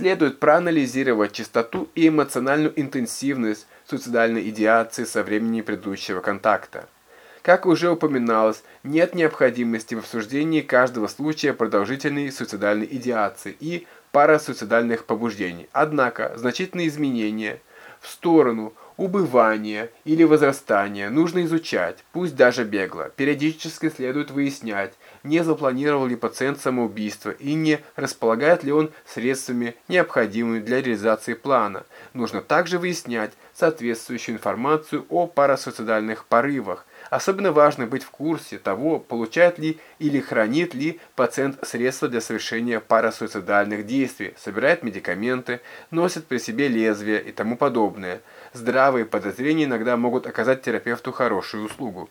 Следует проанализировать частоту и эмоциональную интенсивность суицидальной идеации со времени предыдущего контакта. Как уже упоминалось, нет необходимости в обсуждении каждого случая продолжительной суицидальной идеации и парасуицидальных побуждений. Однако, значительные изменения в сторону убывания или возрастания нужно изучать, пусть даже бегло. Периодически следует выяснять, не запланировал ли пациент самоубийство и не располагает ли он средствами, необходимыми для реализации плана. Нужно также выяснять соответствующую информацию о парасуицидальных порывах, Особенно важно быть в курсе того, получает ли или хранит ли пациент средства для совершения парасуицидальных действий, собирает медикаменты, носит при себе лезвие и тому подобное. Здравые подозрения иногда могут оказать терапевту хорошую услугу.